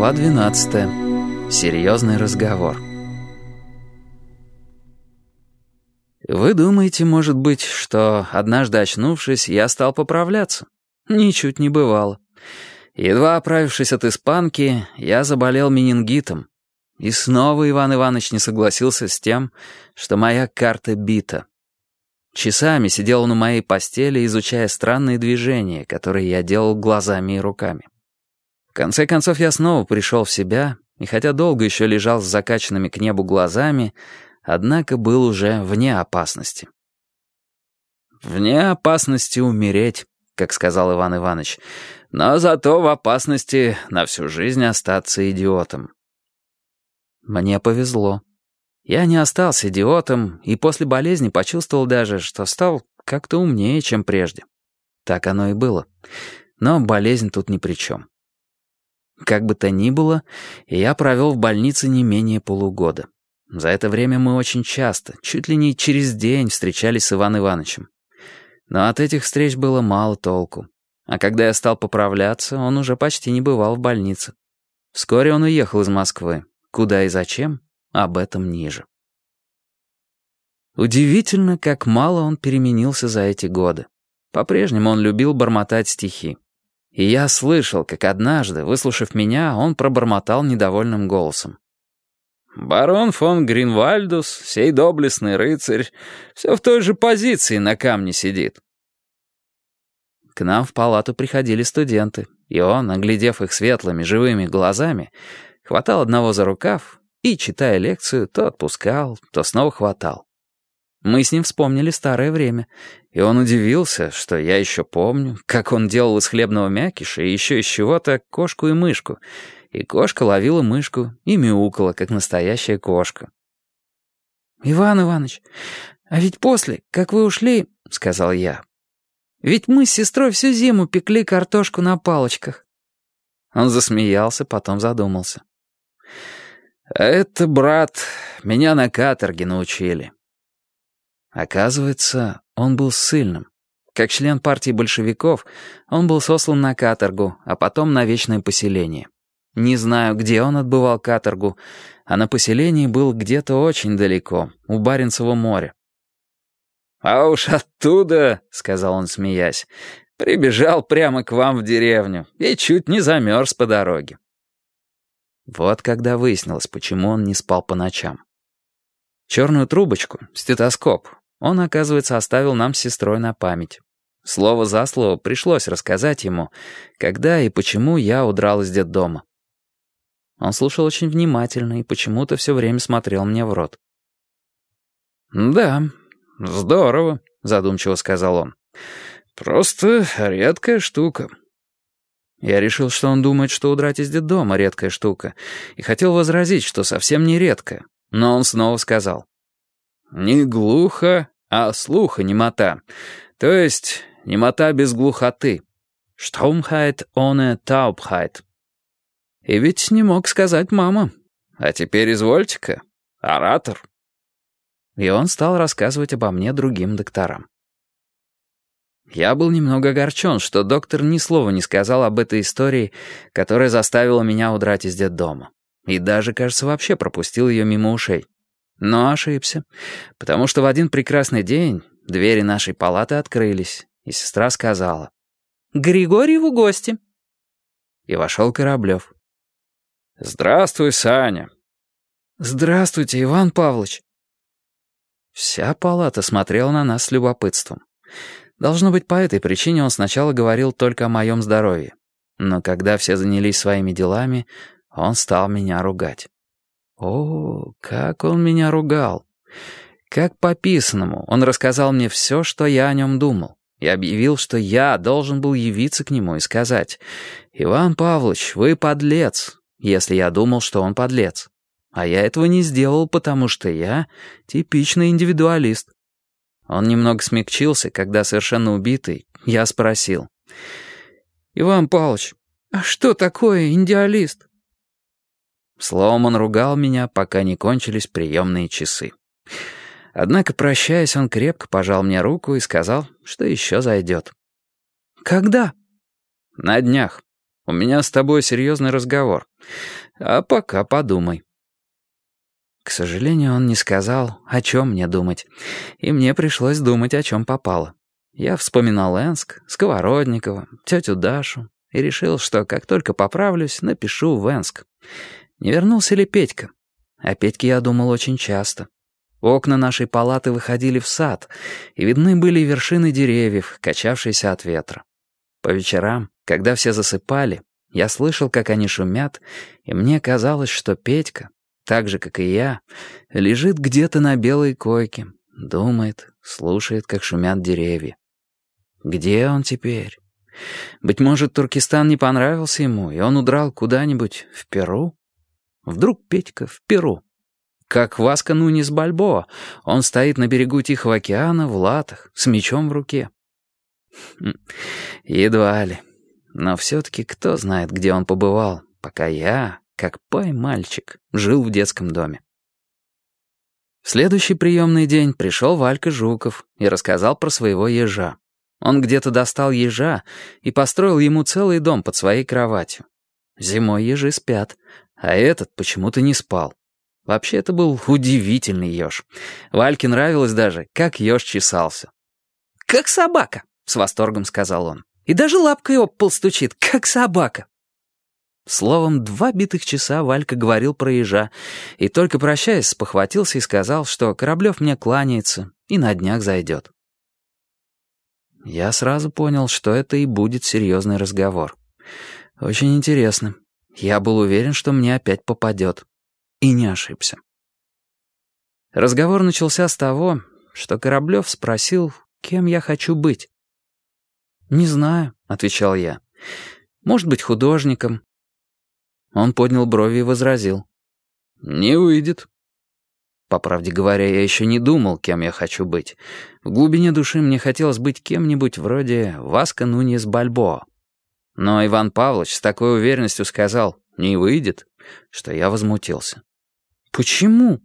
Глава 12. Серьезный разговор. Вы думаете, может быть, что, однажды очнувшись, я стал поправляться? Ничуть не бывало. Едва оправившись от испанки, я заболел менингитом. И снова Иван Иванович не согласился с тем, что моя карта бита. Часами сидел он у моей постели, изучая странные движения, которые я делал глазами и руками. В конце концов я снова пришел в себя, и хотя долго еще лежал с закачанными к небу глазами, однако был уже вне опасности. «Вне опасности умереть», как сказал Иван Иванович, но зато в опасности на всю жизнь остаться идиотом. Мне повезло. Я не остался идиотом, и после болезни почувствовал даже, что стал как-то умнее, чем прежде. Так оно и было. Но болезнь тут ни при чем. Как бы то ни было, я провел в больнице не менее полугода. За это время мы очень часто, чуть ли не через день, встречались с Иваном Ивановичем. Но от этих встреч было мало толку. А когда я стал поправляться, он уже почти не бывал в больнице. Вскоре он уехал из Москвы. Куда и зачем? Об этом ниже. Удивительно, как мало он переменился за эти годы. По-прежнему он любил бормотать стихи. И я слышал, как однажды, выслушав меня, он пробормотал недовольным голосом. «Барон фон Гринвальдус, сей доблестный рыцарь, все в той же позиции на камне сидит». К нам в палату приходили студенты, и он, оглядев их светлыми, живыми глазами, хватал одного за рукав и, читая лекцию, то отпускал, то снова хватал. Мы с ним вспомнили старое время, и он удивился, что я еще помню, как он делал из хлебного мякиша и еще из чего-то кошку и мышку, и кошка ловила мышку и мяукала, как настоящая кошка. «Иван Иванович, а ведь после, как вы ушли, — сказал я, — ведь мы с сестрой всю зиму пекли картошку на палочках». Он засмеялся, потом задумался. «Это, брат, меня на каторге научили». Оказывается, он был ссыльным. Как член партии большевиков, он был сослан на каторгу, а потом на вечное поселение. Не знаю, где он отбывал каторгу, а на поселении был где-то очень далеко, у Баренцева моря. «А уж оттуда, — сказал он, смеясь, — прибежал прямо к вам в деревню и чуть не замерз по дороге». Вот когда выяснилось, почему он не спал по ночам. Черную трубочку, стетоскоп, он, оказывается, оставил нам с сестрой на память. Слово за слово пришлось рассказать ему, когда и почему я удрал из детдома. Он слушал очень внимательно и почему-то все время смотрел мне в рот. «Да, здорово», — задумчиво сказал он. «Просто редкая штука». Я решил, что он думает, что удрать из детдома — редкая штука, и хотел возразить, что совсем не редкая, но он снова сказал. Не глухо, а слуха немота. То есть немота без глухоты. Штаумхайт ohne Taubheit. И ведь не мог сказать мама. А теперь извольте-ка, оратор. И он стал рассказывать обо мне другим докторам. Я был немного огорчен, что доктор ни слова не сказал об этой истории, которая заставила меня удрать из детдома. И даже, кажется, вообще пропустил ее мимо ушей. Но ошибся, потому что в один прекрасный день двери нашей палаты открылись, и сестра сказала «Григорьеву гости». И вошел Кораблев. «Здравствуй, Саня». «Здравствуйте, Иван Павлович». Вся палата смотрела на нас с любопытством. Должно быть, по этой причине он сначала говорил только о моем здоровье. Но когда все занялись своими делами, он стал меня ругать. О, как он меня ругал! Как по писанному, он рассказал мне все, что я о нем думал, и объявил, что я должен был явиться к нему и сказать, «Иван Павлович, вы подлец», если я думал, что он подлец. А я этого не сделал, потому что я типичный индивидуалист. Он немного смягчился, когда совершенно убитый, я спросил, «Иван Павлович, а что такое индивидуалист?» Словом, он ругал меня, пока не кончились приемные часы. Однако, прощаясь, он крепко пожал мне руку и сказал, что еще зайдет. «Когда?» «На днях. У меня с тобой серьезный разговор. А пока подумай». К сожалению, он не сказал, о чем мне думать. И мне пришлось думать, о чем попало. Я вспоминал Энск, Сковородникова, тетю Дашу и решил, что как только поправлюсь, напишу в Энск. Не вернулся ли Петька? О Петьке я думал очень часто. Окна нашей палаты выходили в сад, и видны были вершины деревьев, качавшиеся от ветра. По вечерам, когда все засыпали, я слышал, как они шумят, и мне казалось, что Петька, так же, как и я, лежит где-то на белой койке, думает, слушает, как шумят деревья. Где он теперь? Быть может, Туркестан не понравился ему, и он удрал куда-нибудь в Перу? Вдруг Петька в Перу? Как Васка Нунис Бальбоа, он стоит на берегу Тихого океана в латах, с мечом в руке. Хм, едва ли. Но все-таки кто знает, где он побывал, пока я, как пай-мальчик, жил в детском доме. В следующий приемный день пришел Валька Жуков и рассказал про своего ежа. Он где-то достал ежа и построил ему целый дом под своей кроватью. Зимой ежи спят, а этот почему-то не спал. Вообще, это был удивительный еж. Вальке нравилось даже, как еж чесался. «Как собака», — с восторгом сказал он. «И даже лапкой об пол стучит, как собака». Словом, два битых часа Валька говорил про ежа, и только прощаясь, спохватился и сказал, что Кораблев мне кланяется и на днях зайдет. Я сразу понял, что это и будет серьезный разговор. Очень интересно. Я был уверен, что мне опять попадет. И не ошибся. Разговор начался с того, что Кораблев спросил, кем я хочу быть. «Не знаю», — отвечал я. «Может быть, художником». Он поднял брови и возразил. «Не выйдет. По правде говоря, я еще не думал, кем я хочу быть. В глубине души мне хотелось быть кем-нибудь вроде Васка Нуньес Бальбоа. Но Иван Павлович с такой уверенностью сказал «не выйдет», что я возмутился. «Почему?»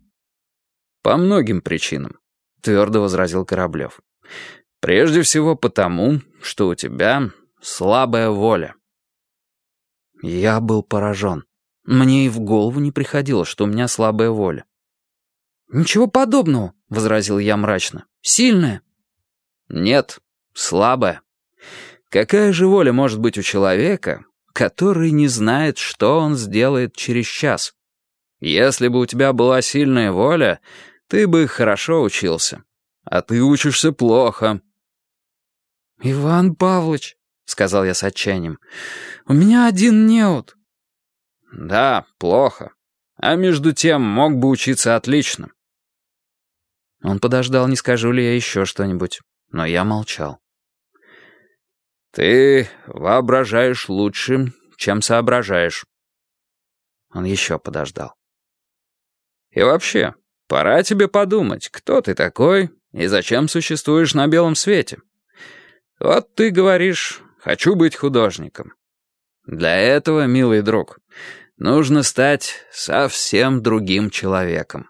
«По многим причинам», — твердо возразил Кораблев. «Прежде всего потому, что у тебя слабая воля». Я был поражен. Мне и в голову не приходило, что у меня слабая воля. «Ничего подобного», — возразил я мрачно. «Сильная». «Нет, слабая. Какая же воля может быть у человека, который не знает, что он сделает через час? Если бы у тебя была сильная воля, ты бы хорошо учился. А ты учишься плохо». «Иван Павлович», — сказал я с отчаянием, — «у меня один неуд». «Да, плохо. А между тем мог бы учиться отлично. Он подождал, не скажу ли я еще что-нибудь, но я молчал. «Ты воображаешь лучше, чем соображаешь». Он еще подождал. «И вообще, пора тебе подумать, кто ты такой и зачем существуешь на белом свете. Вот ты говоришь, хочу быть художником. Для этого, милый друг, нужно стать совсем другим человеком».